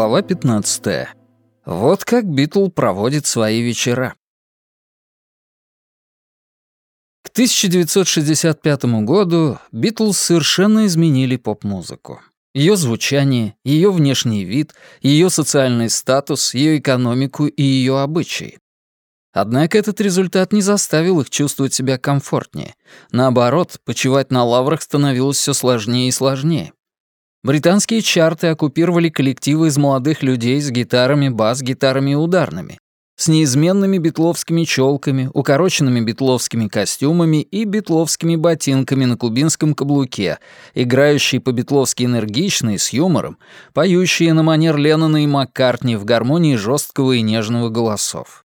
Глава 15. Вот как Битл проводит свои вечера. К 1965 году Битлз совершенно изменили поп-музыку. Ее звучание, ее внешний вид, ее социальный статус, ее экономику и ее обычаи. Однако этот результат не заставил их чувствовать себя комфортнее. Наоборот, почивать на лаврах становилось все сложнее и сложнее. Британские чарты оккупировали коллективы из молодых людей с гитарами, бас-гитарами и ударными, с неизменными битловскими челками, укороченными битловскими костюмами и битловскими ботинками на кубинском каблуке, играющие по-битловски энергично и с юмором, поющие на манер Леннона и Маккартни в гармонии жесткого и нежного голосов.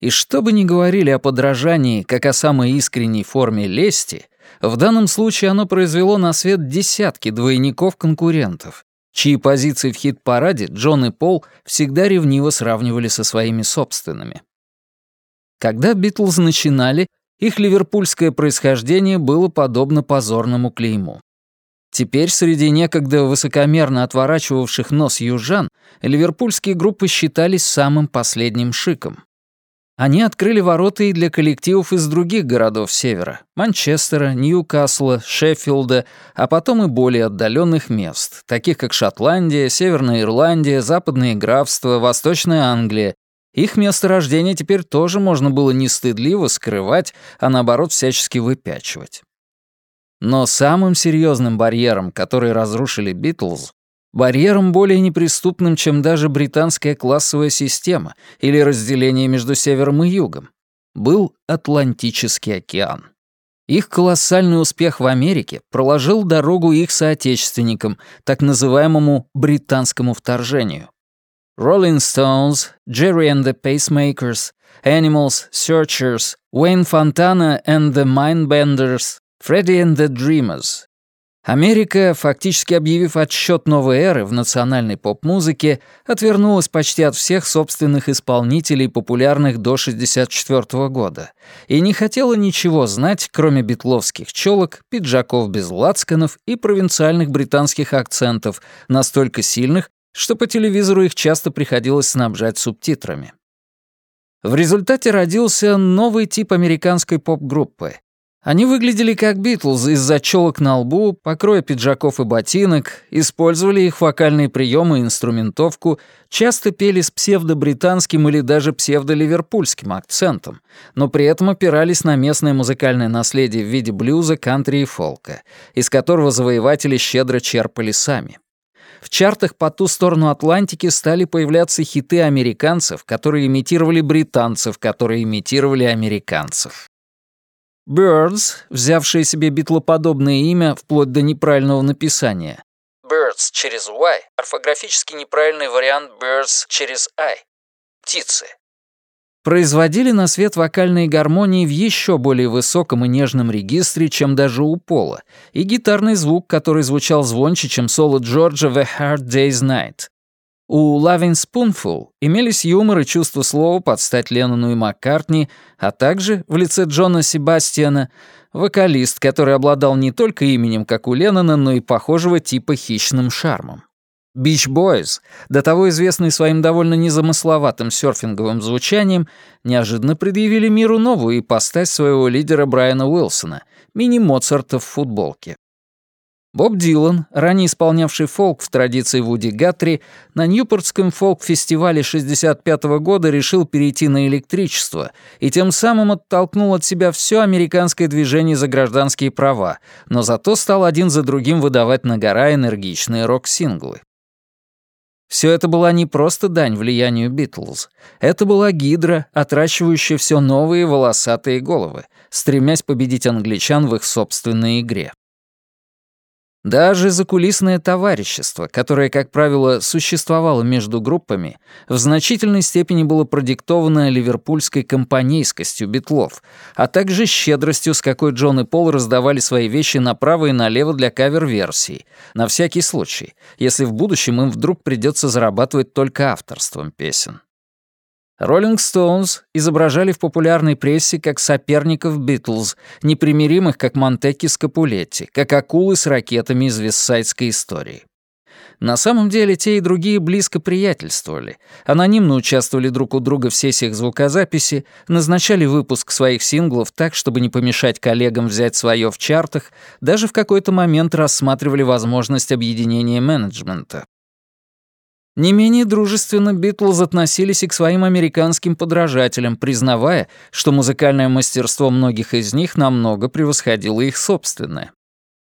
И что бы ни говорили о подражании, как о самой искренней форме лести, в данном случае оно произвело на свет десятки двойников-конкурентов, чьи позиции в хит-параде Джон и Пол всегда ревниво сравнивали со своими собственными. Когда Битлз начинали, их ливерпульское происхождение было подобно позорному клейму. Теперь среди некогда высокомерно отворачивавших нос южан ливерпульские группы считались самым последним шиком. Они открыли ворота и для коллективов из других городов Севера — Манчестера, Ньюкасла, Шеффилда, а потом и более отдаленных мест, таких как Шотландия, Северная Ирландия, Западные графства, Восточная Англия. Их место рождения теперь тоже можно было не стыдливо скрывать, а наоборот всячески выпячивать. Но самым серьезным барьером, который разрушили Битлз, Барьером более неприступным, чем даже британская классовая система или разделение между севером и югом, был Атлантический океан. Их колоссальный успех в Америке проложил дорогу их соотечественникам, так называемому британскому вторжению. Rolling Stones, Jerry and the Pacemakers, Animals, Searchers, Wayne Fontana and the Mindbenders, Freddie and the Dreamers Америка, фактически объявив отсчет новой эры в национальной поп-музыке, отвернулась почти от всех собственных исполнителей, популярных до 1964 года, и не хотела ничего знать, кроме битловских челок, пиджаков без лацканов и провинциальных британских акцентов, настолько сильных, что по телевизору их часто приходилось снабжать субтитрами. В результате родился новый тип американской поп-группы они выглядели как Битлз из-за челок на лбу, покроя пиджаков и ботинок, использовали их вокальные приемы и инструментовку, часто пели с псевдобританским или даже псевдоливерпульским акцентом, но при этом опирались на местное музыкальное наследие в виде блюза, кантри и фолка, из которого завоеватели щедро черпали сами. В чартах по ту сторону Атлантики стали появляться хиты американцев, которые имитировали британцев, которые имитировали американцев. Birds, взявшие себе битлоподобное имя вплоть до неправильного написания. Birds через Y — орфографически неправильный вариант Birds через I. Птицы. Производили на свет вокальные гармонии в еще более высоком и нежном регистре, чем даже у Пола, и гитарный звук, который звучал звонче, чем соло Джорджа «The Hard Day's Night». У Loving Spoonful имелись юмор и чувство слова под стать Леннону и Маккартни, а также, в лице Джона Себастьяна, вокалист, который обладал не только именем, как у Леннона, но и похожего типа хищным шармом. Beach Boys, до того известные своим довольно незамысловатым серфинговым звучанием, неожиданно предъявили миру новую ипостась своего лидера Брайана Уилсона, мини-Моцарта в футболке. Боб Дилан, ранее исполнявший фолк в традиции Вуди Гатри, на Ньюпортском фолк-фестивале 65 -го года решил перейти на электричество и тем самым оттолкнул от себя все американское движение за гражданские права, но зато стал один за другим выдавать на гора энергичные рок-синглы. Все это была не просто дань влиянию Битлз. Это была гидра, отращивающая все новые волосатые головы, стремясь победить англичан в их собственной игре. Даже закулисное товарищество, которое, как правило, существовало между группами, в значительной степени было продиктовано ливерпульской компанейскостью битлов, а также щедростью, с какой Джон и Пол раздавали свои вещи направо и налево для кавер-версий, на всякий случай, если в будущем им вдруг придется зарабатывать только авторством песен. Роллинг Стоунс изображали в популярной прессе как соперников Битлз, непримиримых как Монтекки с Капулетти, как акулы с ракетами из вестсайдской истории. На самом деле те и другие близко приятельствовали, анонимно участвовали друг у друга в сессиях звукозаписи, назначали выпуск своих синглов так, чтобы не помешать коллегам взять свое в чартах, даже в какой-то момент рассматривали возможность объединения менеджмента. Не менее дружественно Битлз относились и к своим американским подражателям, признавая, что музыкальное мастерство многих из них намного превосходило их собственное.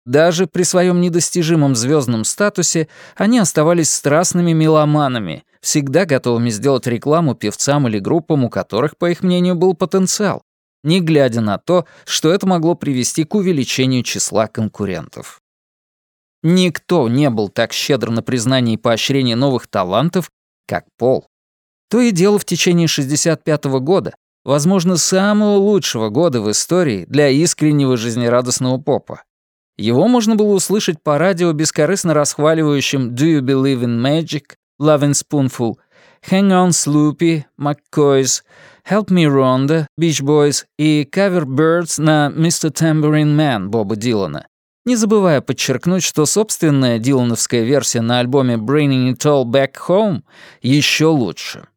Даже при своем недостижимом звездном статусе они оставались страстными меломанами, всегда готовыми сделать рекламу певцам или группам, у которых, по их мнению, был потенциал, не глядя на то, что это могло привести к увеличению числа конкурентов. Никто не был так щедр на признание и поощрение новых талантов, как Пол. То и дело в течение 65 -го года, возможно, самого лучшего года в истории для искреннего жизнерадостного попа. Его можно было услышать по радио бескорыстно расхваливающим «Do you believe in magic?», «Loving Spoonful», «Hang on Sloopy», «McCoys», «Help Me Rhonda», «Beach Boys» и «Cover Birds» на «Mr. Tambourine Man» Боба Дилана, не забывая подчеркнуть, что собственная дилановская версия на альбоме «Bringing It All Back Home» еще лучше.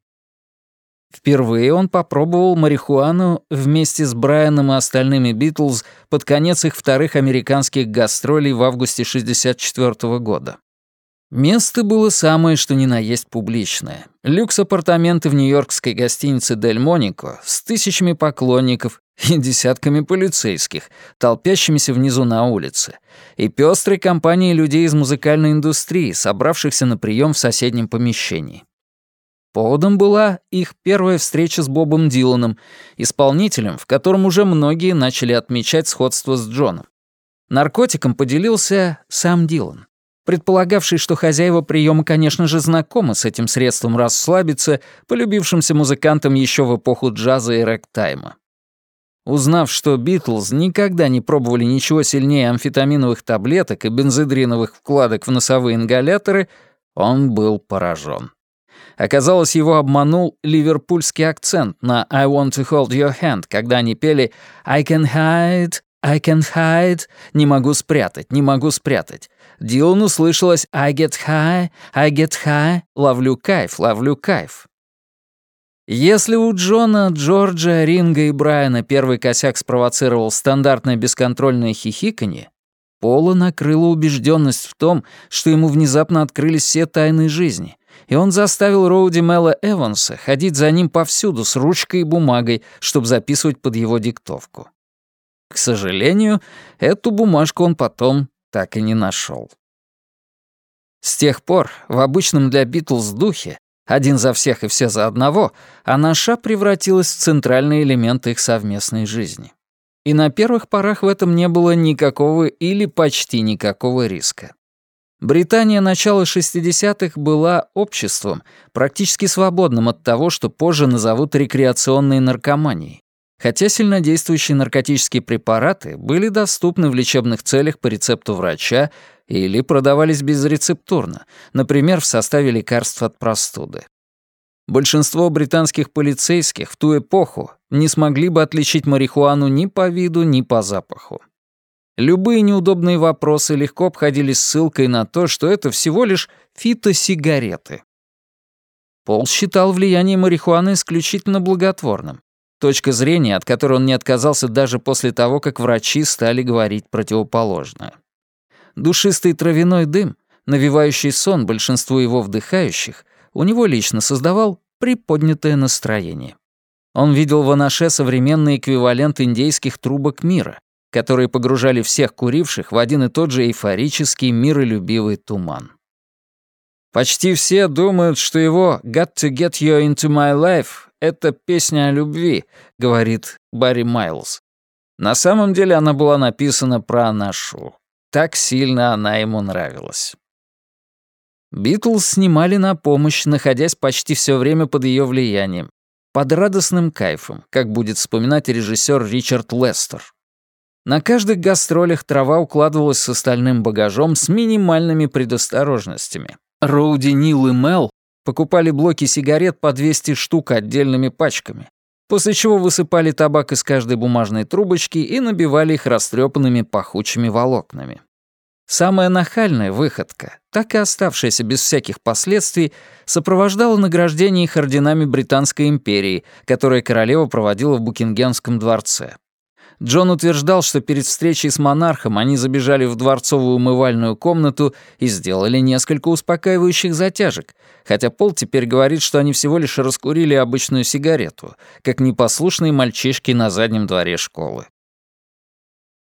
Впервые он попробовал марихуану вместе с Брайаном и остальными Битлз под конец их вторых американских гастролей в августе 1964 года. Место было самое что ни на есть публичное. Люкс-апартаменты в нью-йоркской гостинице «Дель Монико» с тысячами поклонников и десятками полицейских, толпящимися внизу на улице, и пестрой компанией людей из музыкальной индустрии, собравшихся на прием в соседнем помещении. Поводом была их первая встреча с Бобом Диланом, исполнителем, в котором уже многие начали отмечать сходство с Джоном. Наркотиком поделился сам Дилан, предполагавший, что хозяева приема, конечно же, знакомы с этим средством расслабиться, полюбившимся музыкантам еще в эпоху джаза и рэк-тайма. Узнав, что Битлз никогда не пробовали ничего сильнее амфетаминовых таблеток и бензодриновых вкладок в носовые ингаляторы, он был поражен. Оказалось, его обманул ливерпульский акцент на «I want to hold your hand», когда они пели «I can hide, I can hide», «Не могу спрятать, не могу спрятать». Дилану слышалось «I get high, I get high», «Ловлю кайф, ловлю кайф». Если у Джона, Джорджа, Ринга и Брайана первый косяк спровоцировал стандартное бесконтрольное хихиканье, Пола накрыла убежденность в том, что ему внезапно открылись все тайны жизни, и он заставил Роуди Мела Эванса ходить за ним повсюду с ручкой и бумагой, чтобы записывать под его диктовку. К сожалению, эту бумажку он потом так и не нашел. С тех пор в обычном для Битлз духе один за всех и все за одного, Анаша превратилась в центральный элемент их совместной жизни. И на первых порах в этом не было никакого или почти никакого риска. Британия начала 60-х была обществом, практически свободным от того, что позже назовут рекреационной наркоманией, хотя сильнодействующие наркотические препараты были доступны в лечебных целях по рецепту врача или продавались безрецептурно, например, в составе лекарств от простуды. Большинство британских полицейских в ту эпоху не смогли бы отличить марихуану ни по виду, ни по запаху. Любые неудобные вопросы легко обходились ссылкой на то, что это всего лишь фитосигареты. Пол считал влияние марихуаны исключительно благотворным. Точка зрения, от которой он не отказался даже после того, как врачи стали говорить противоположное. Душистый травяной дым, навевающий сон большинству его вдыхающих, у него лично создавал приподнятое настроение. Он видел в Анаше современный эквивалент индейских трубок мира, которые погружали всех куривших в один и тот же эйфорический миролюбивый туман. Почти все думают, что его «Got to get you into my life» — это песня о любви, говорит Барри Майлз. На самом деле она была написана про Анашу. Так сильно она ему нравилась. Битлз снимали на помощь, находясь почти все время под ее влиянием, под радостным кайфом, как будет вспоминать режиссер Ричард Лестер. На каждых гастролях трава укладывалась с остальным багажом с минимальными предосторожностями. Роуди, Нил и Мел покупали блоки сигарет по 200 штук отдельными пачками, после чего высыпали табак из каждой бумажной трубочки и набивали их растрепанными пахучими волокнами. Самая нахальная выходка, так и оставшаяся без всяких последствий, сопровождала награждение их орденами Британской империи, которое королева проводила в Букингемском дворце. Джон утверждал, что перед встречей с монархом они забежали в дворцовую умывальную комнату и сделали несколько успокаивающих затяжек, хотя Пол теперь говорит, что они всего лишь раскурили обычную сигарету, как непослушные мальчишки на заднем дворе школы.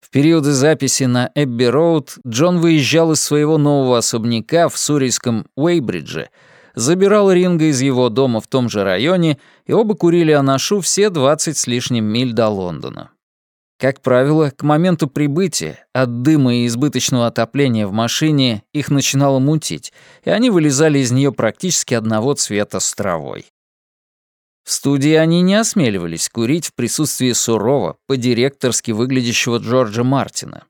В периоды записи на Эбби-Роуд Джон выезжал из своего нового особняка в Сурийском Уэйбридже, забирал Ринга из его дома в том же районе, и оба курили анашу все 20 с лишним миль до Лондона. Как правило, к моменту прибытия от дыма и избыточного отопления в машине их начинало мутить, и они вылезали из нее практически одного цвета с травой. В студии они не осмеливались курить в присутствии сурово, по-директорски выглядящего Джорджа Мартина.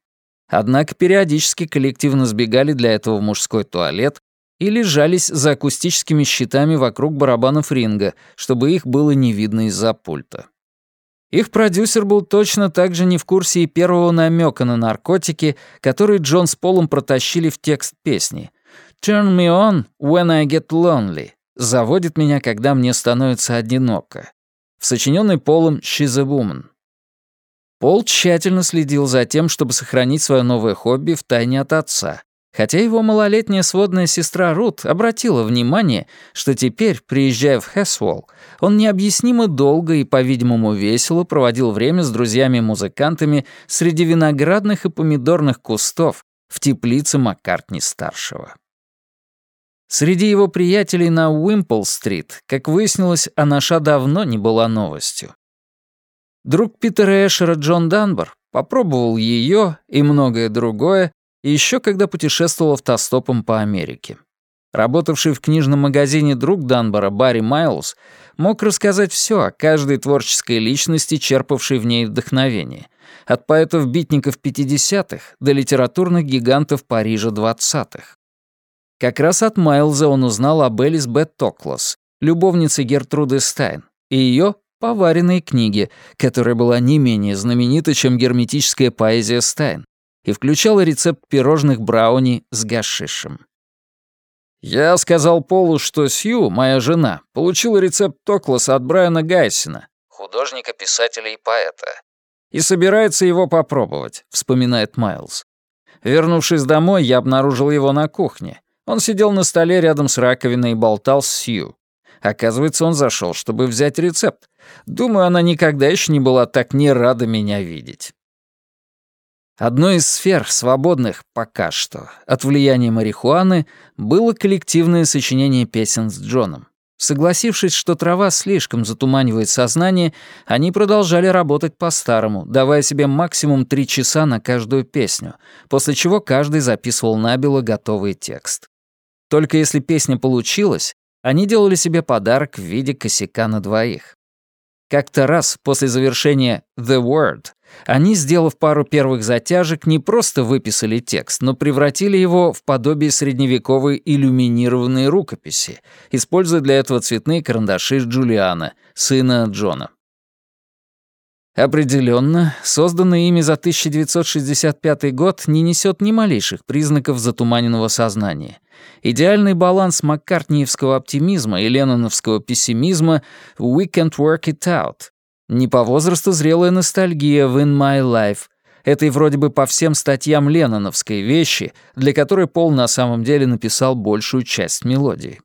Однако периодически коллективно сбегали для этого в мужской туалет и лежались за акустическими щитами вокруг барабанов ринга, чтобы их было не видно из-за пульта. Их продюсер был точно так же не в курсе и первого намека на наркотики, который Джон с Полом протащили в текст песни. «Turn me on when I get lonely» заводит меня, когда мне становится одиноко. В сочиненной Полом «She's a woman». Пол тщательно следил за тем, чтобы сохранить свое новое хобби в тайне от отца, Хотя его малолетняя сводная сестра Рут обратила внимание, что теперь, приезжая в Хэсволл, он необъяснимо долго и, по-видимому, весело проводил время с друзьями-музыкантами среди виноградных и помидорных кустов в теплице Маккартни-старшего. Среди его приятелей на Уимпл-стрит, как выяснилось, Анаша давно не была новостью. Друг Питера Эшера Джон Данбор попробовал ее и многое другое еще когда путешествовал автостопом по Америке. Работавший в книжном магазине друг Данбора Барри Майлз мог рассказать все о каждой творческой личности, черпавшей в ней вдохновение, от поэтов-битников 50-х до литературных гигантов Парижа 20-х. Как раз от Майлза он узнал об Элис Бет Токлас, любовнице Гертруды Стайн, и ее поваренной книге, которая была не менее знаменита, чем герметическая поэзия Стайн, и включала рецепт пирожных брауни с гашишем. Я сказал Полу, что Сью, моя жена, получила рецепт Токласа от Брайана Гайсина, художника, писателя и поэта, и собирается его попробовать, вспоминает Майлз. Вернувшись домой, я обнаружил его на кухне. Он сидел на столе рядом с раковиной и болтал с Сью. Оказывается, он зашел, чтобы взять рецепт. Думаю, она никогда еще не была так не рада меня видеть. Одной из сфер, свободных пока что от влияния марихуаны, было коллективное сочинение песен с Джоном. Согласившись, что трава слишком затуманивает сознание, они продолжали работать по-старому, давая себе максимум три часа на каждую песню, после чего каждый записывал набело готовый текст. Только если песня получилась, они делали себе подарок в виде косяка на двоих. Как-то раз после завершения «The Word» они, сделав пару первых затяжек, не просто выписали текст, но превратили его в подобие средневековой иллюминированной рукописи, используя для этого цветные карандаши Джулиана, сына Джона. Определенно, созданный ими за 1965 год не несет ни малейших признаков затуманенного сознания. Идеальный баланс маккартниевского оптимизма и ленноновского пессимизма «We can't work it out», не по возрасту зрелая ностальгия в «In My Life», этой вроде бы по всем статьям ленноновской вещи, для которой Пол на самом деле написал большую часть мелодии.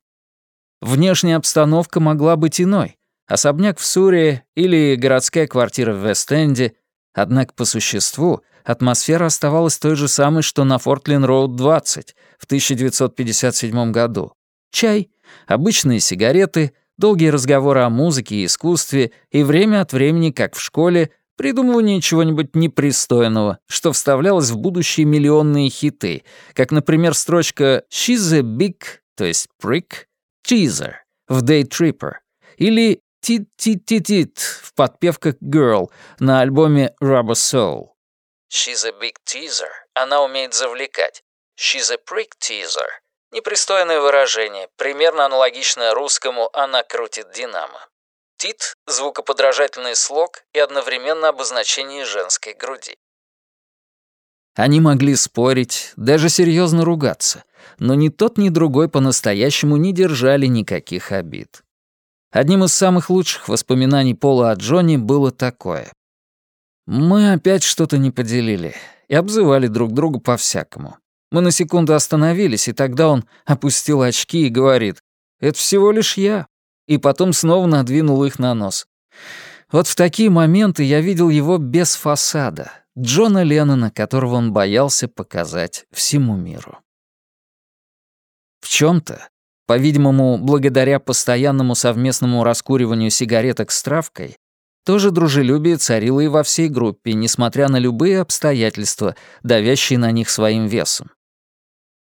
Внешняя обстановка могла быть иной. Особняк в Суре или городская квартира в Вест-Энде. Однако по существу атмосфера оставалась той же самой, что на Фортлин-Роуд 20 в 1957 году. Чай, обычные сигареты — долгие разговоры о музыке и искусстве и время от времени, как в школе, придумывание чего-нибудь непристойного, что вставлялось в будущие миллионные хиты, как, например, строчка «She's a big», то есть prick, teaser в Day Tripper, или «Тит-тит-тит-тит» в подпевках «Girl» на альбоме Rubber Soul. «She's a big teaser», она умеет завлекать. «She's a prick teaser», Непристойное выражение, примерно аналогичное русскому «она крутит динамо». Тит – звукоподражательный слог и одновременно обозначение женской груди. Они могли спорить, даже серьезно ругаться, но ни тот, ни другой по-настоящему не держали никаких обид. Одним из самых лучших воспоминаний Пола о Джонни было такое. Мы опять что-то не поделили и обзывали друг друга по-всякому. Мы на секунду остановились, и тогда он опустил очки и говорит, «Это всего лишь я», и потом снова надвинул их на нос. Вот в такие моменты я видел его без фасада, Джона Леннона, которого он боялся показать всему миру. В чем-то, по-видимому, благодаря постоянному совместному раскуриванию сигареток с травкой, тоже дружелюбие царило и во всей группе, несмотря на любые обстоятельства, давящие на них своим весом.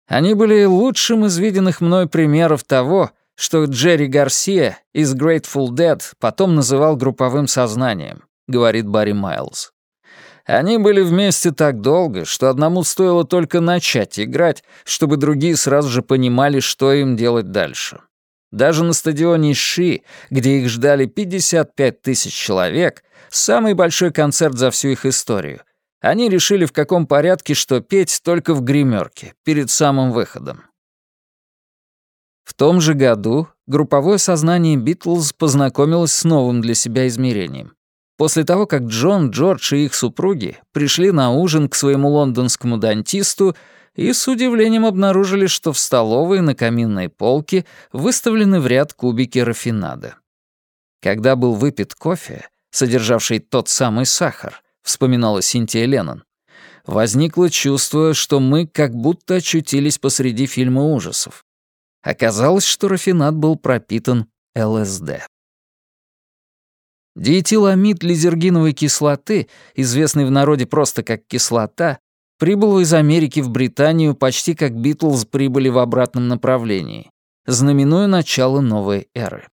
Они были лучшим из виденных мной примеров того, что Джерри Гарсия из Grateful Dead потом называл групповым сознанием, говорит Барри Майлз. Они были вместе так долго, что одному стоило только начать играть, чтобы другие сразу же понимали, что им делать дальше. Даже на стадионе Ши, где их ждали 55 тысяч человек, самый большой концерт за всю их историю, они решили, в каком порядке что петь только в гримерке, перед самым выходом. В том же году групповое сознание Битлз познакомилось с новым для себя измерением. После того, как Джон, Джордж и их супруги пришли на ужин к своему лондонскому дантисту и с удивлением обнаружили, что в столовой на каминной полке выставлены в ряд кубики рафинада. Когда был выпит кофе, содержавший тот самый сахар, вспоминала Синтия Леннон, возникло чувство, что мы как будто очутились посреди фильма ужасов. Оказалось, что рафинад был пропитан ЛСД. Диэтиламид лизергиновой кислоты, известный в народе просто как кислота, прибыл из Америки в Британию почти как Битлз прибыли в обратном направлении, знаменуя начало новой эры.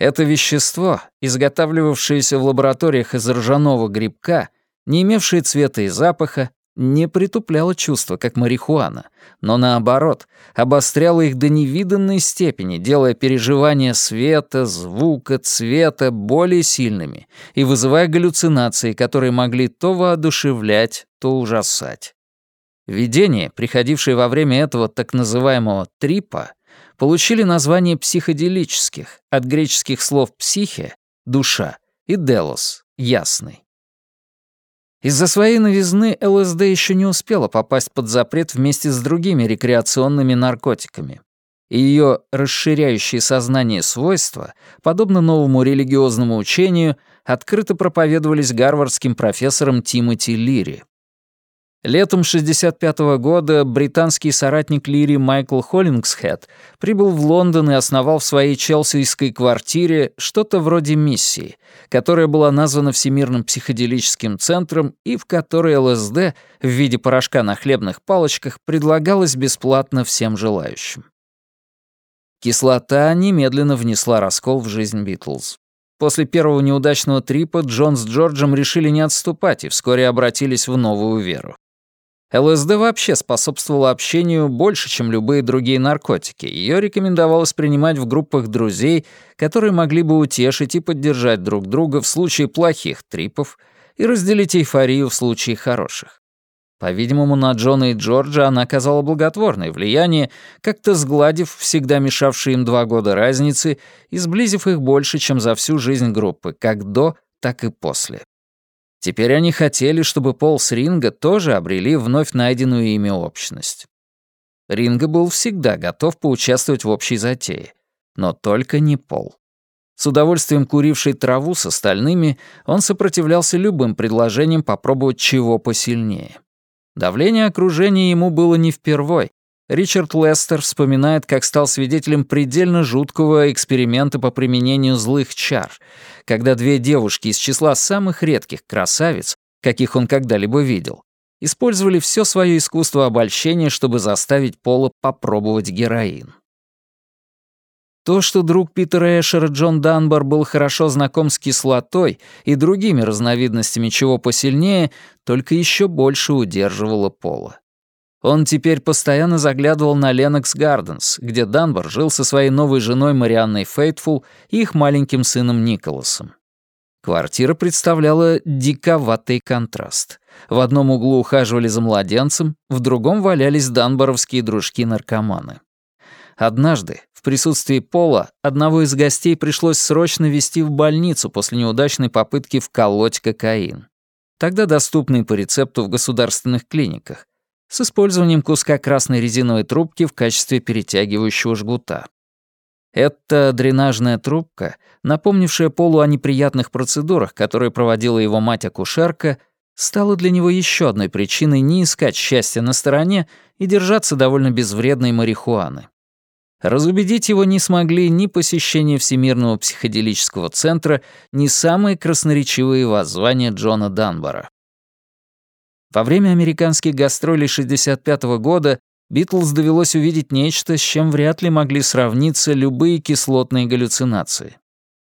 Это вещество, изготавливавшееся в лабораториях из ржаного грибка, не имевшее цвета и запаха, не притупляло чувства, как марихуана, но наоборот, обостряло их до невиданной степени, делая переживания света, звука, цвета более сильными и вызывая галлюцинации, которые могли то воодушевлять, то ужасать. Видения, приходившие во время этого так называемого «трипа», получили название психоделических, от греческих слов «психе» — «душа» и «делос» — «ясный». Из-за своей новизны ЛСД еще не успела попасть под запрет вместе с другими рекреационными наркотиками. И ее расширяющие сознание свойства, подобно новому религиозному учению, открыто проповедовались гарвардским профессором Тимоти Лири. Летом 65 -го года британский соратник Лири Майкл Холлингсхед прибыл в Лондон и основал в своей челсийской квартире что-то вроде миссии, которая была названа Всемирным психоделическим центром и в которой ЛСД в виде порошка на хлебных палочках предлагалась бесплатно всем желающим. Кислота немедленно внесла раскол в жизнь Битлз. После первого неудачного трипа Джон с Джорджем решили не отступать и вскоре обратились в новую веру. ЛСД вообще способствовала общению больше, чем любые другие наркотики. Ее рекомендовалось принимать в группах друзей, которые могли бы утешить и поддержать друг друга в случае плохих трипов и разделить эйфорию в случае хороших. По-видимому, на Джона и Джорджа она оказала благотворное влияние, как-то сгладив всегда мешавшие им два года разницы и сблизив их больше, чем за всю жизнь группы, как до, так и после. Теперь они хотели, чтобы Пол с Ринго тоже обрели вновь найденную ими общность. Ринго был всегда готов поучаствовать в общей затее, но только не Пол. С удовольствием куривший траву с остальными, он сопротивлялся любым предложениям попробовать чего посильнее. Давление окружения ему было не впервой, Ричард Лестер вспоминает, как стал свидетелем предельно жуткого эксперимента по применению злых чар, когда две девушки из числа самых редких красавиц, каких он когда-либо видел, использовали все свое искусство обольщения, чтобы заставить Пола попробовать героин. То, что друг Питера Эшера Джон Данбар был хорошо знаком с кислотой и другими разновидностями чего посильнее, только еще больше удерживало Пола. Он теперь постоянно заглядывал на Ленокс Гарденс, где Данбар жил со своей новой женой Марианной Фейтфул и их маленьким сыном Николасом. Квартира представляла диковатый контраст. В одном углу ухаживали за младенцем, в другом валялись данборовские дружки-наркоманы. Однажды, в присутствии Пола, одного из гостей пришлось срочно везти в больницу после неудачной попытки вколоть кокаин. Тогда доступный по рецепту в государственных клиниках, с использованием куска красной резиновой трубки в качестве перетягивающего жгута. Эта дренажная трубка, напомнившая Полу о неприятных процедурах, которые проводила его мать-акушерка, стала для него еще одной причиной не искать счастья на стороне и держаться довольно безвредной марихуаны. Разубедить его не смогли ни посещение Всемирного психоделического центра, ни самые красноречивые воззвания Джона Данбора. Во время американских гастролей 65 -го года Битлз довелось увидеть нечто, с чем вряд ли могли сравниться любые кислотные галлюцинации.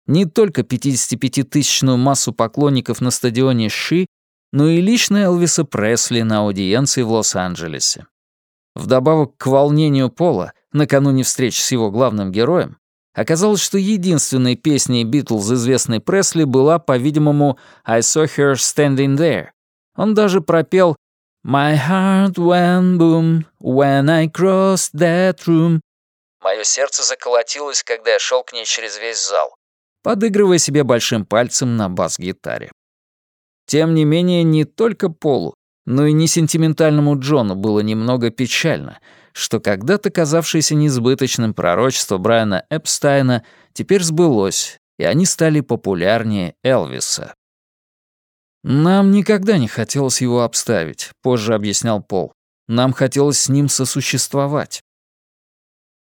Не только 55-тысячную массу поклонников на стадионе Ши, но и лично Элвиса Пресли на аудиенции в Лос-Анджелесе. Вдобавок к волнению Пола, накануне встречи с его главным героем, оказалось, что единственной песней Битлз, известной Пресли, была, по-видимому, «I saw her standing there». Он даже пропел «My heart went boom when I crossed that room». Мое сердце заколотилось, когда я шел к ней через весь зал. Подыгрывая себе большим пальцем на бас-гитаре. Тем не менее, не только Полу, но и не сентиментальному Джону было немного печально, что когда-то казавшееся несбыточным пророчество Брайана Эпстайна теперь сбылось, и они стали популярнее Элвиса. «Нам никогда не хотелось его обставить», — позже объяснял Пол. «Нам хотелось с ним сосуществовать».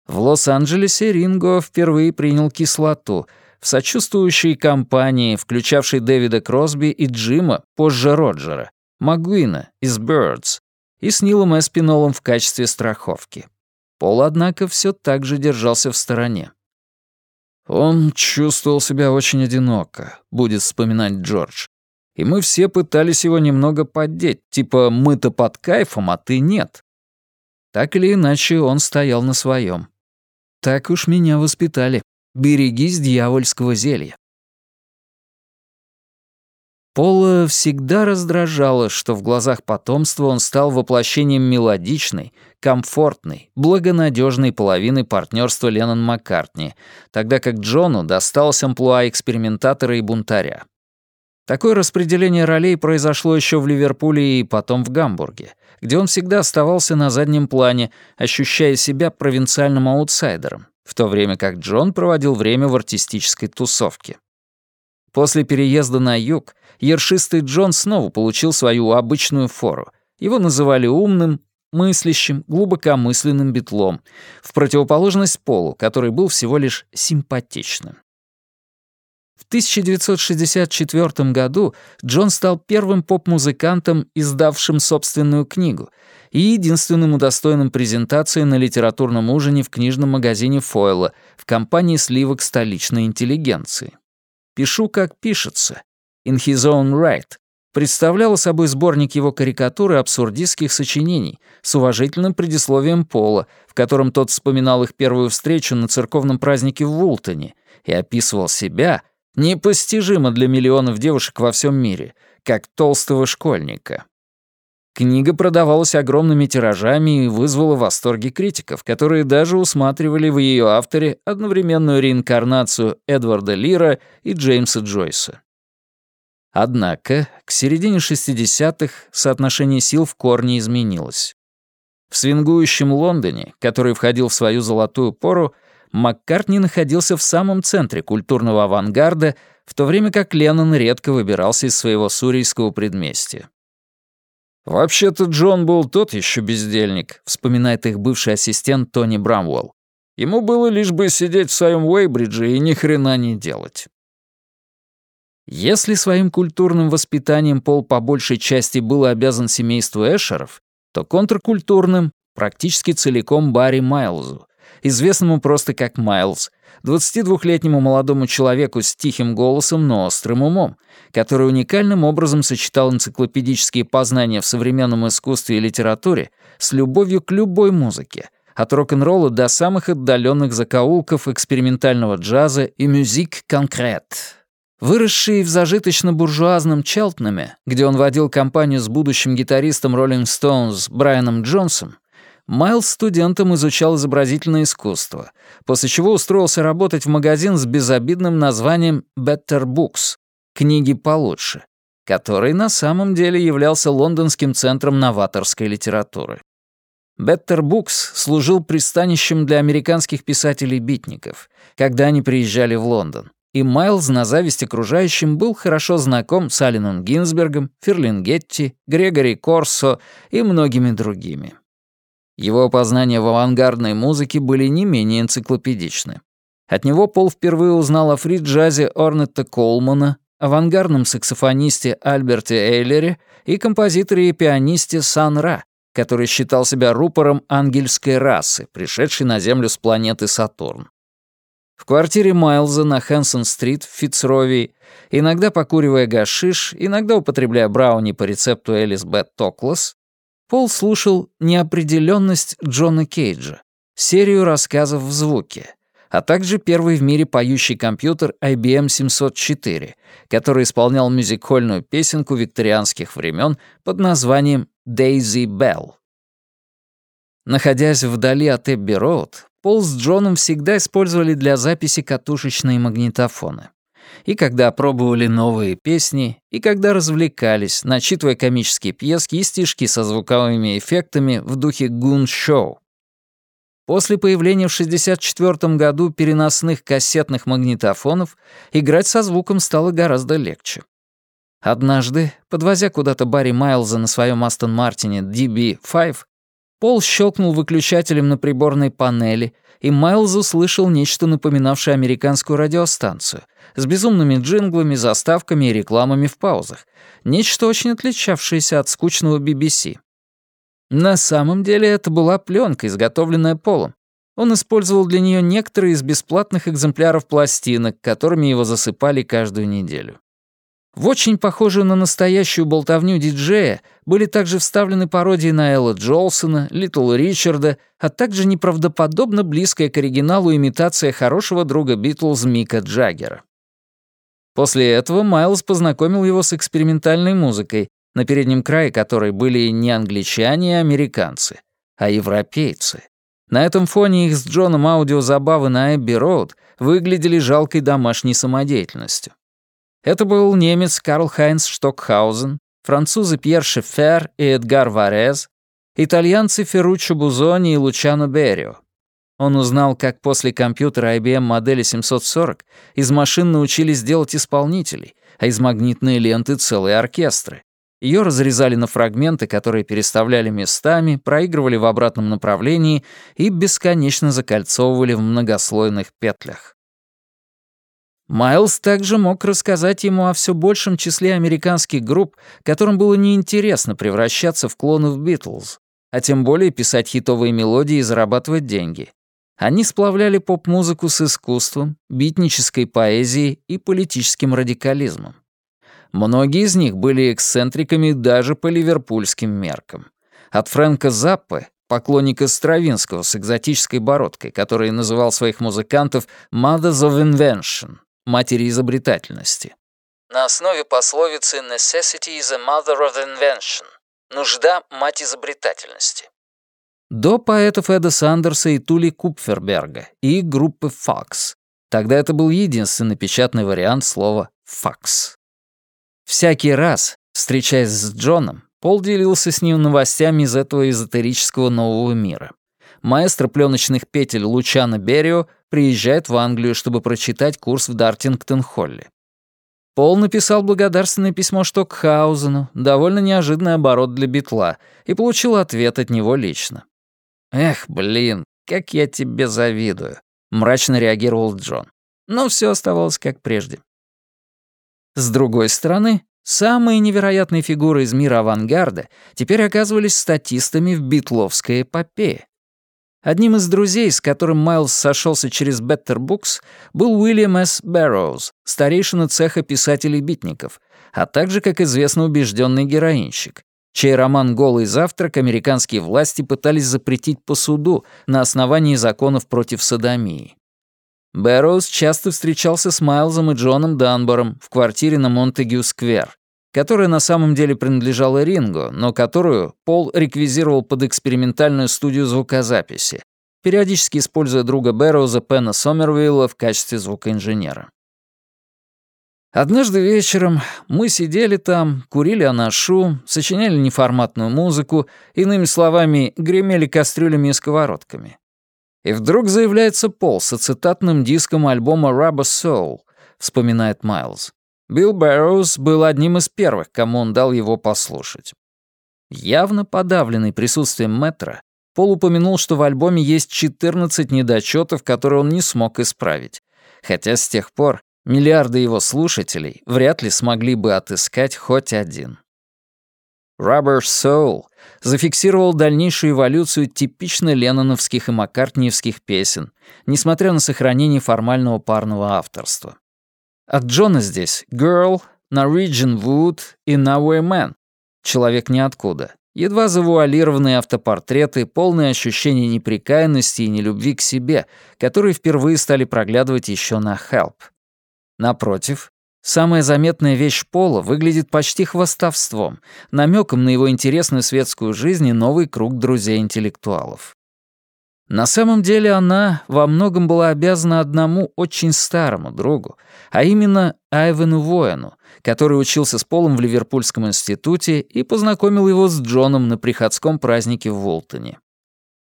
В Лос-Анджелесе Ринго впервые принял кислоту в сочувствующей компании, включавшей Дэвида Кросби и Джима, позже Роджера, Магуина из Birds, и с Нилом Эспинолом в качестве страховки. Пол, однако, все так же держался в стороне. «Он чувствовал себя очень одиноко», — будет вспоминать Джордж. «И мы все пытались его немного поддеть, типа «мы-то под кайфом, а ты нет». Так или иначе, он стоял на своем. Так уж меня воспитали. Берегись дьявольского зелья. Пола всегда раздражало, что в глазах потомства он стал воплощением мелодичной, комфортной, благонадежной половины партнерства Леннон Маккартни, тогда как Джону досталось амплуа экспериментатора и бунтаря. Такое распределение ролей произошло еще в Ливерпуле и потом в Гамбурге, где он всегда оставался на заднем плане, ощущая себя провинциальным аутсайдером, в то время как Джон проводил время в артистической тусовке. После переезда на юг ершистый Джон снова получил свою обычную фору. Его называли умным, мыслящим, глубокомысленным битлом, в противоположность Полу, который был всего лишь симпатичным. В 1964 году Джон стал первым поп-музыкантом, издавшим собственную книгу, и единственным удостоенным презентации на литературном ужине в книжном магазине Фойла в компании сливок столичной интеллигенции. «Пишу, как пишется», «In His Own Right», представляла собой сборник его карикатур и абсурдистских сочинений с уважительным предисловием Пола, в котором тот вспоминал их первую встречу на церковном празднике в Вултоне и описывал себя, непостижимо для миллионов девушек во всем мире, как толстого школьника. Книга продавалась огромными тиражами и вызвала восторги критиков, которые даже усматривали в ее авторе одновременную реинкарнацию Эдварда Лира и Джеймса Джойса. Однако к середине 60-х соотношение сил в корне изменилось. В свингующем Лондоне, который входил в свою золотую пору, Маккартни находился в самом центре культурного авангарда, в то время как Леннон редко выбирался из своего сурийского предместья. «Вообще-то Джон был тот еще бездельник», — вспоминает их бывший ассистент Тони Брамвелл. «Ему было лишь бы сидеть в своем Уэйбридже и ни хрена не делать». Если своим культурным воспитанием Пол по большей части был обязан семейству Эшеров, то контркультурным — практически целиком Барри Майлзу, известному просто как Майлз, 22-летнему молодому человеку с тихим голосом, но острым умом, который уникальным образом сочетал энциклопедические познания в современном искусстве и литературе с любовью к любой музыке, от рок-н-ролла до самых отдаленных закоулков экспериментального джаза и мюзик конкрет. Выросший в зажиточно-буржуазном Челтнаме, где он водил компанию с будущим гитаристом Rolling Stones Брайаном Джонсом, Майлз студентом изучал изобразительное искусство, после чего устроился работать в магазин с безобидным названием Better Books — «Книги получше», который на самом деле являлся лондонским центром новаторской литературы. Better Books служил пристанищем для американских писателей-битников, когда они приезжали в Лондон и Майлз на зависть окружающим был хорошо знаком с Алленом Гинзбергом, Ферлингетти, Грегори Корсо и многими другими. Его познания в авангардной музыке были не менее энциклопедичны. От него Пол впервые узнал о фри-джазе Орнетта Колмана, авангардном саксофонисте Альберте Эйлере и композиторе и пианисте Сан Ра, который считал себя рупором ангельской расы, пришедшей на Землю с планеты Сатурн. В квартире Майлза на Хэнсон-стрит в Фицровии, иногда покуривая гашиш, иногда употребляя брауни по рецепту Элис Бет Токлас, Пол слушал «Неопределенность Джона Кейджа», серию рассказов в звуке, а также первый в мире поющий компьютер IBM 704, который исполнял мюзикольную песенку викторианских времен под названием «Daisy Bell». Находясь вдали от Эбби-Роуд, Пол с Джоном всегда использовали для записи катушечные магнитофоны. И когда пробовали новые песни, и когда развлекались, начитывая комические пьески и стишки со звуковыми эффектами в духе гун-шоу. После появления в 1964 году переносных кассетных магнитофонов играть со звуком стало гораздо легче. Однажды, подвозя куда-то Барри Майлза на своем Астон Мартине DB5, Пол щелкнул выключателем на приборной панели, и Майлз услышал нечто напоминавшее американскую радиостанцию, с безумными джинглами, заставками и рекламами в паузах. Нечто очень отличавшееся от скучного BBC. На самом деле это была пленка, изготовленная Полом. Он использовал для нее некоторые из бесплатных экземпляров пластинок, которыми его засыпали каждую неделю. В очень похожую на настоящую болтовню диджея были также вставлены пародии на Элла Джолсона, Литл Ричарда, а также неправдоподобно близкая к оригиналу имитация хорошего друга Битлз Мика Джаггера. После этого Майлз познакомил его с экспериментальной музыкой, на переднем крае которой были не англичане и американцы, а европейцы. На этом фоне их с Джоном аудиозабавы на Эбби Роуд выглядели жалкой домашней самодеятельностью. Это был немец Карл Хайнц Штокхаузен, французы Пьер Шефер и Эдгар Варез, итальянцы Ферруччо Бузони и Лучано Берио. Он узнал, как после компьютера IBM модели 740 из машин научились делать исполнителей, а из магнитной ленты целые оркестры. Ее разрезали на фрагменты, которые переставляли местами, проигрывали в обратном направлении и бесконечно закольцовывали в многослойных петлях. Майлз также мог рассказать ему о все большем числе американских групп, которым было неинтересно превращаться в клонов Битлз, а тем более писать хитовые мелодии и зарабатывать деньги. Они сплавляли поп-музыку с искусством, битнической поэзией и политическим радикализмом. Многие из них были эксцентриками даже по ливерпульским меркам. От Фрэнка Заппы, поклонника Стравинского с экзотической бородкой, который называл своих музыкантов «Mothers of Invention», матери изобретательности. На основе пословицы «necessity is a mother of invention» — «нужда — мать изобретательности». До поэтов Эда Сандерса и Тули Купферберга и группы Fox. Тогда это был единственный печатный вариант слова «факс». Всякий раз, встречаясь с Джоном, Пол делился с ним новостями из этого эзотерического нового мира. Маэстро пленочных петель Лучано Берио приезжает в Англию, чтобы прочитать курс в Дартингтон-Холле. Пол написал благодарственное письмо Штокхаузену, довольно неожиданный оборот для Битла, и получил ответ от него лично. «Эх, блин, как я тебе завидую», — мрачно реагировал Джон. Но все оставалось как прежде. С другой стороны, самые невероятные фигуры из мира авангарда теперь оказывались статистами в битловской эпопее. Одним из друзей, с которым Майлз сошелся через Better Books, был Уильям С. Бэрроуз, старейшина цеха писателей-битников, а также, как известно, убежденный героинщик, чей роман «Голый завтрак» американские власти пытались запретить по суду на основании законов против садомии. Бэрроуз часто встречался с Майлзом и Джоном Данбором в квартире на Монтегю-сквер, которая на самом деле принадлежала Ринго, но которую Пол реквизировал под экспериментальную студию звукозаписи, периодически используя друга Бэрроуза Пена Сомервилла в качестве звукоинженера. Однажды вечером мы сидели там, курили анашу, сочиняли неформатную музыку, иными словами, гремели кастрюлями и сковородками. И вдруг заявляется Пол с ацетатным диском альбома Rubber Soul, вспоминает Майлз. Билл Бэрроуз был одним из первых, кому он дал его послушать. Явно подавленный присутствием Мэтра, Пол упомянул, что в альбоме есть 14 недочетов, которые он не смог исправить. Хотя с тех пор Миллиарды его слушателей вряд ли смогли бы отыскать хоть один. Rubber Soul зафиксировал дальнейшую эволюцию типично ленноновских и маккартниевских песен, несмотря на сохранение формального парного авторства. От Джона здесь «Girl», «Norwegian Wood» и «Nowhere Man» — «Человек ниоткуда». Едва завуалированные автопортреты, полные ощущения неприкаянности и нелюбви к себе, которые впервые стали проглядывать еще на «Help». Напротив, самая заметная вещь Пола выглядит почти хвастовством, намеком на его интересную светскую жизнь и новый круг друзей-интеллектуалов. На самом деле она во многом была обязана одному очень старому другу, а именно Айвену Воэну, который учился с Полом в Ливерпульском институте и познакомил его с Джоном на приходском празднике в Волтоне.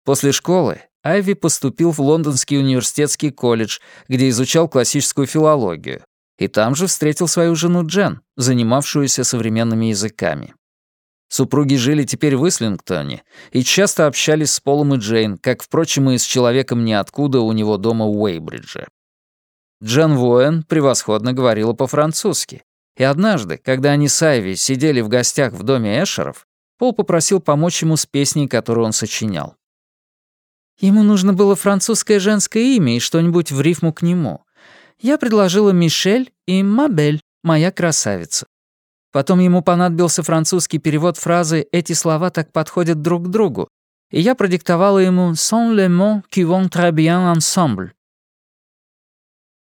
После школы Айви поступил в Лондонский университетский колледж, где изучал классическую филологию, и там же встретил свою жену Джен, занимавшуюся современными языками. Супруги жили теперь в Ислингтоне и часто общались с Полом и Джейн, как, впрочем, и с человеком ниоткуда у него дома в Уэйбридже. Джен Воэн превосходно говорила по-французски, и однажды, когда они с Айви сидели в гостях в доме Эшеров, Пол попросил помочь ему с песней, которую он сочинял. Ему нужно было французское женское имя и что-нибудь в рифму к нему. Я предложила Мишель и Мабель, моя красавица. Потом ему понадобился французский перевод фразы «эти слова так подходят друг к другу», и я продиктовала ему «sont les mots qui vont très bien ensemble».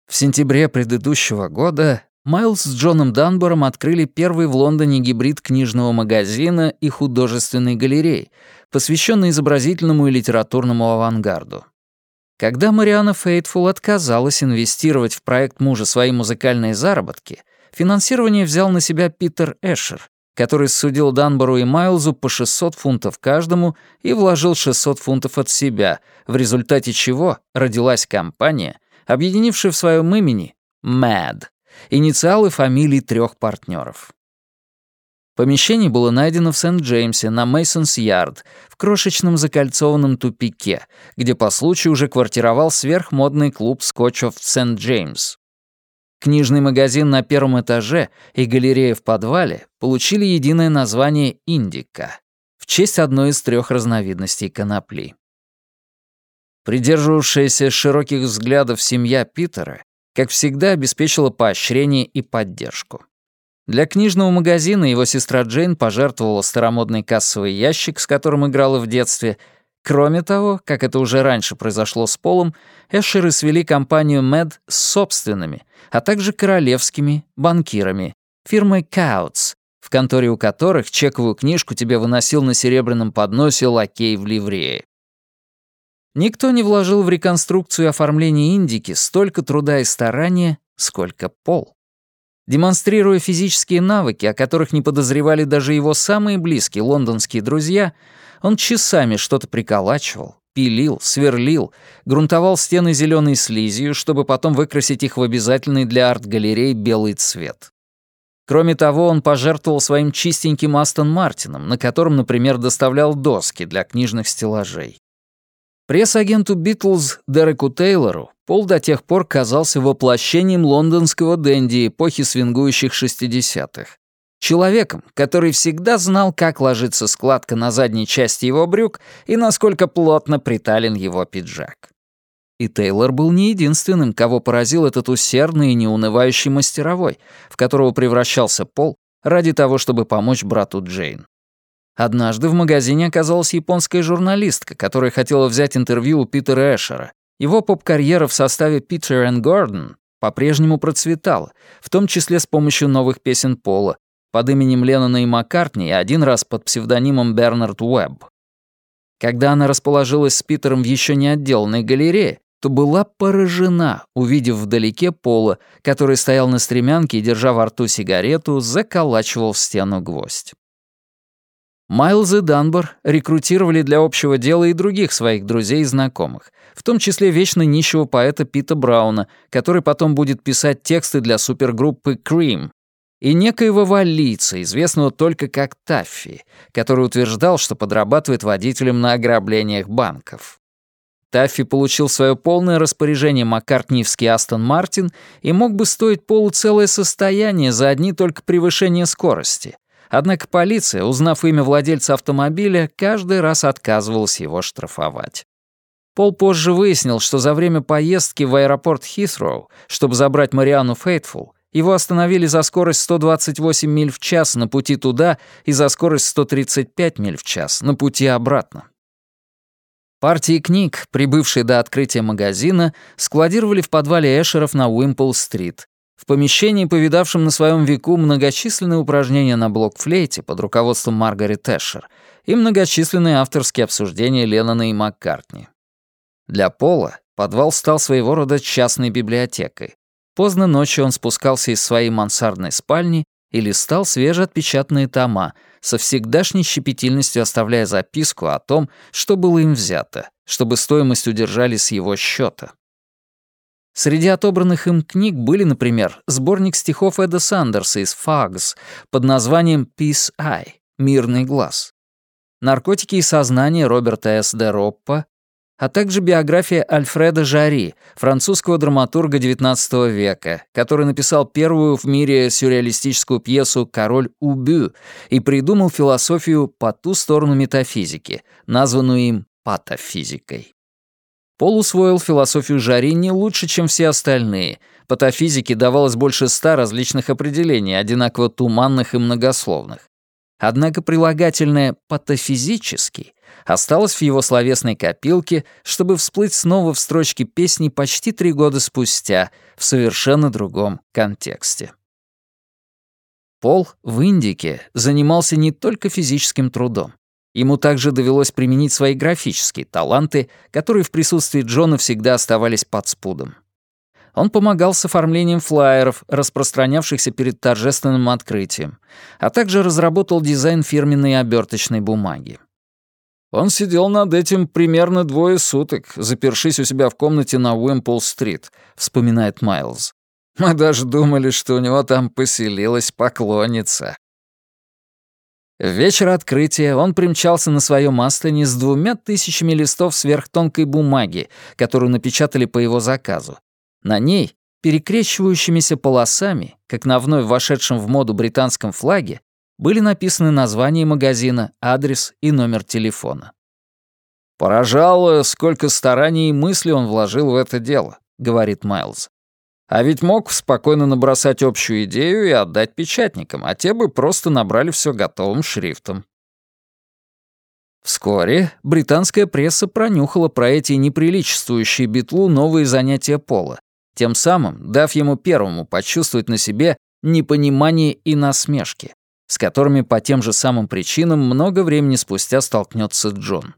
В сентябре предыдущего года Майлз с Джоном Данбором открыли первый в Лондоне гибрид книжного магазина и художественной галереи, посвященный изобразительному и литературному авангарду. Когда Мариана Фейтфул отказалась инвестировать в проект мужа свои музыкальные заработки, финансирование взял на себя Питер Эшер, который судил Данбору и Майлзу по 600 фунтов каждому и вложил 600 фунтов от себя, в результате чего родилась компания, объединившая в своем имени MAD, инициалы фамилий трех партнеров. Помещение было найдено в Сент-Джеймсе на Мейсонс-Ярд, в крошечном закольцованном тупике, где по случаю уже квартировал сверхмодный клуб Scotch of St. James. Книжный магазин на первом этаже и галерея в подвале получили единое название «Индика» в честь одной из трех разновидностей конопли. Придерживавшаяся широких взглядов семья Питера, как всегда, обеспечила поощрение и поддержку. Для книжного магазина его сестра Джейн пожертвовала старомодный кассовый ящик, с которым играла в детстве. Кроме того, как это уже раньше произошло с Полом, Эшеры свели компанию Мэд с собственными, а также королевскими банкирами, фирмой Каутс, в конторе у которых чековую книжку тебе выносил на серебряном подносе лакей в ливрее. Никто не вложил в реконструкцию и оформление Индики столько труда и старания, сколько Пол. Демонстрируя физические навыки, о которых не подозревали даже его самые близкие лондонские друзья, он часами что-то приколачивал, пилил, сверлил, грунтовал стены зеленой слизью, чтобы потом выкрасить их в обязательный для арт-галерей белый цвет. Кроме того, он пожертвовал своим чистеньким Астон Мартином, на котором, например, доставлял доски для книжных стеллажей. Пресс-агенту Битлз Дереку Тейлору Пол до тех пор казался воплощением лондонского дэнди эпохи свингующих 60-х. Человеком, который всегда знал, как ложится складка на задней части его брюк и насколько плотно притален его пиджак. И Тейлор был не единственным, кого поразил этот усердный и неунывающий мастеровой, в которого превращался Пол ради того, чтобы помочь брату Джейн. Однажды в магазине оказалась японская журналистка, которая хотела взять интервью у Питера Эшера, Его поп-карьера в составе Peter and Gordon по-прежнему процветала, в том числе с помощью новых песен Пола, под именем Леннона и Маккартни и один раз под псевдонимом Бернард Уэбб. Когда она расположилась с Питером в еще не отделанной галерее, то была поражена, увидев вдалеке Пола, который стоял на стремянке и, держа во рту сигарету, заколачивал в стену гвоздь. Майлз и Данбор рекрутировали для общего дела и других своих друзей и знакомых, в том числе вечно нищего поэта Пита Брауна, который потом будет писать тексты для супергруппы Cream, и некоего валлийца, известного только как Таффи, который утверждал, что подрабатывает водителем на ограблениях банков. Таффи получил свое полное распоряжение маккартниевский Астон Мартин и мог бы стоить полуцелое состояние за одни только превышение скорости. Однако полиция, узнав имя владельца автомобиля, каждый раз отказывалась его штрафовать. Пол позже выяснил, что за время поездки в аэропорт Хитроу, чтобы забрать Мариану Фейтфул, его остановили за скорость 128 миль в час на пути туда и за скорость 135 миль в час на пути обратно. Партии книг, прибывшие до открытия магазина, складировали в подвале Эшеров на Уимпл-стрит. В помещении, повидавшем на своем веку многочисленные упражнения на блокфлейте под руководством Маргарет Эшер и многочисленные авторские обсуждения Леннона и Маккартни. Для Пола подвал стал своего рода частной библиотекой. Поздно ночью он спускался из своей мансардной спальни и листал свежеотпечатанные тома, со всегдашней щепетильностью оставляя записку о том, что было им взято, чтобы стоимость удержали с его счета. Среди отобранных им книг были, например, сборник стихов Эда Сандерса из «Фагс» под названием «Peace Eye» — «Мирный глаз», «Наркотики и сознание» Роберта С. де Роппа, а также биография Альфреда Жари, французского драматурга XIX века, который написал первую в мире сюрреалистическую пьесу «Король Убю» и придумал философию по ту сторону метафизики, названную им патофизикой. Пол усвоил философию Жари не лучше, чем все остальные. Патофизике давалось больше ста различных определений, одинаково туманных и многословных. Однако прилагательное «патофизический» осталось в его словесной копилке, чтобы всплыть снова в строчке песни почти три года спустя в совершенно другом контексте. Пол в Индике занимался не только физическим трудом. Ему также довелось применить свои графические таланты, которые в присутствии Джона всегда оставались под спудом. Он помогал с оформлением флаеров, распространявшихся перед торжественным открытием, а также разработал дизайн фирменной оберточной бумаги. Он сидел над этим примерно двое суток, запершись у себя в комнате на Уимпл-стрит, вспоминает Майлз. Мы даже думали, что у него там поселилась поклонница. В вечер открытия он примчался на своем Астоне с двумя тысячами листов сверхтонкой бумаги, которую напечатали по его заказу, на ней, перекрещивающимися полосами, как на вновь вошедшем в моду британском флаге, были написаны название магазина, адрес и номер телефона. «Поражало, сколько стараний и мысли он вложил в это дело», — говорит Майлз. «А ведь мог спокойно набросать общую идею и отдать печатникам, а те бы просто набрали все готовым шрифтом». Вскоре британская пресса пронюхала про эти неприличествующие битлу новые занятия пола тем самым дав ему первому почувствовать на себе непонимание и насмешки, с которыми по тем же самым причинам много времени спустя столкнется Джон.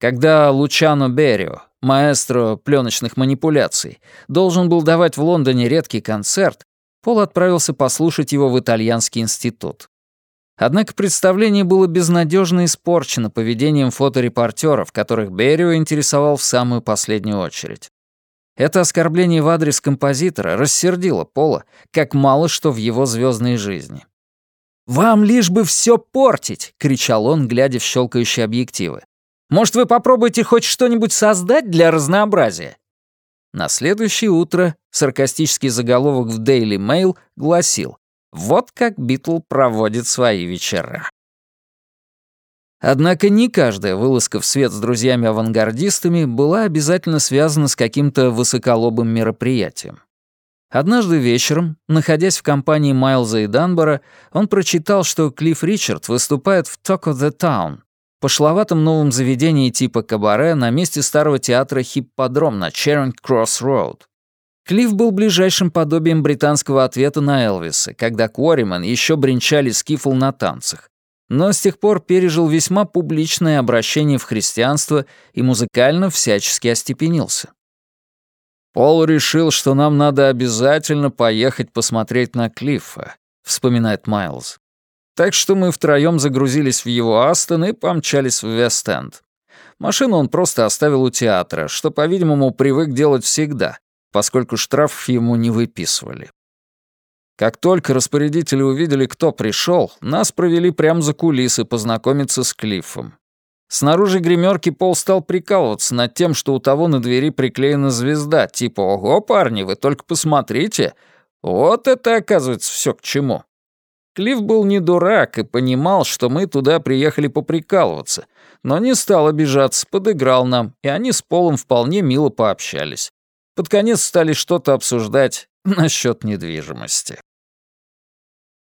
Когда Лучано Берио, маэстро пленочных манипуляций, должен был давать в Лондоне редкий концерт, Пол отправился послушать его в итальянский институт. Однако представление было безнадежно испорчено поведением фоторепортеров, которых Берио интересовал в самую последнюю очередь. Это оскорбление в адрес композитора рассердило Пола, как мало что в его звездной жизни. «Вам лишь бы все портить!» — кричал он, глядя в щелкающие объективы. «Может, вы попробуете хоть что-нибудь создать для разнообразия?» На следующее утро саркастический заголовок в Daily Mail гласил «Вот как Битл проводит свои вечера». Однако не каждая вылазка в свет с друзьями-авангардистами была обязательно связана с каким-то высоколобым мероприятием. Однажды вечером, находясь в компании Майлза и Данбора, он прочитал, что Клифф Ричард выступает в Talk of the Town, пошловатом новом заведении типа кабаре на месте старого театра «Хипподром» на Черинг-Кросс-Роуд. Клифф был ближайшим подобием британского ответа на Элвиса, когда Quarrymen еще бренчали скифл на танцах. Но с тех пор пережил весьма публичное обращение в христианство и музыкально всячески остепенился. «Пол решил, что нам надо обязательно поехать посмотреть на Клиффа», — вспоминает Майлз. Так что мы втроем загрузились в его Астон и помчались в Вест-Энд. Машину он просто оставил у театра, что, по-видимому, привык делать всегда, поскольку штрафов ему не выписывали. Как только распорядители увидели, кто пришел, нас провели прямо за кулисы познакомиться с Клиффом. Снаружи гримерки Пол стал прикалываться над тем, что у того на двери приклеена звезда, типа «Ого, парни, вы только посмотрите!» Вот это, оказывается, все к чему. Клифф был не дурак и понимал, что мы туда приехали поприкалываться, но не стал обижаться, подыграл нам, и они с Полом вполне мило пообщались. Под конец стали что-то обсуждать насчет недвижимости.